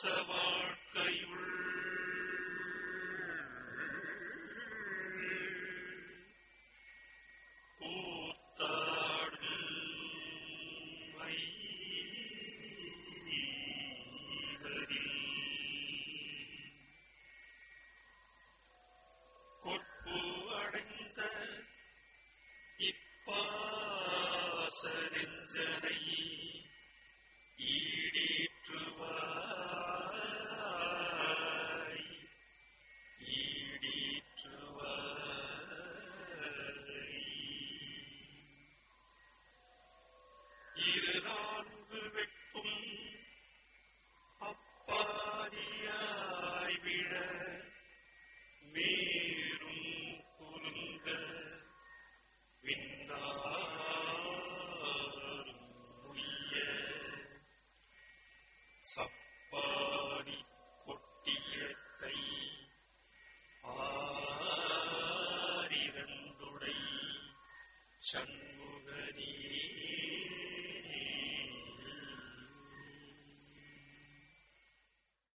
பாச வாழ்க்கையுள் கொட்பு அடைந்த இப்பாச நெஞ்சனை நான்கு வெட்டும் அப்பாரியாய் விழ மேரும் குலுங்க விண்ணாரும் உய்ய. சப்பாடி கொட்டிய கை ஆரிரண்டுடை சண்ட